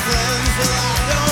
friends, well I don't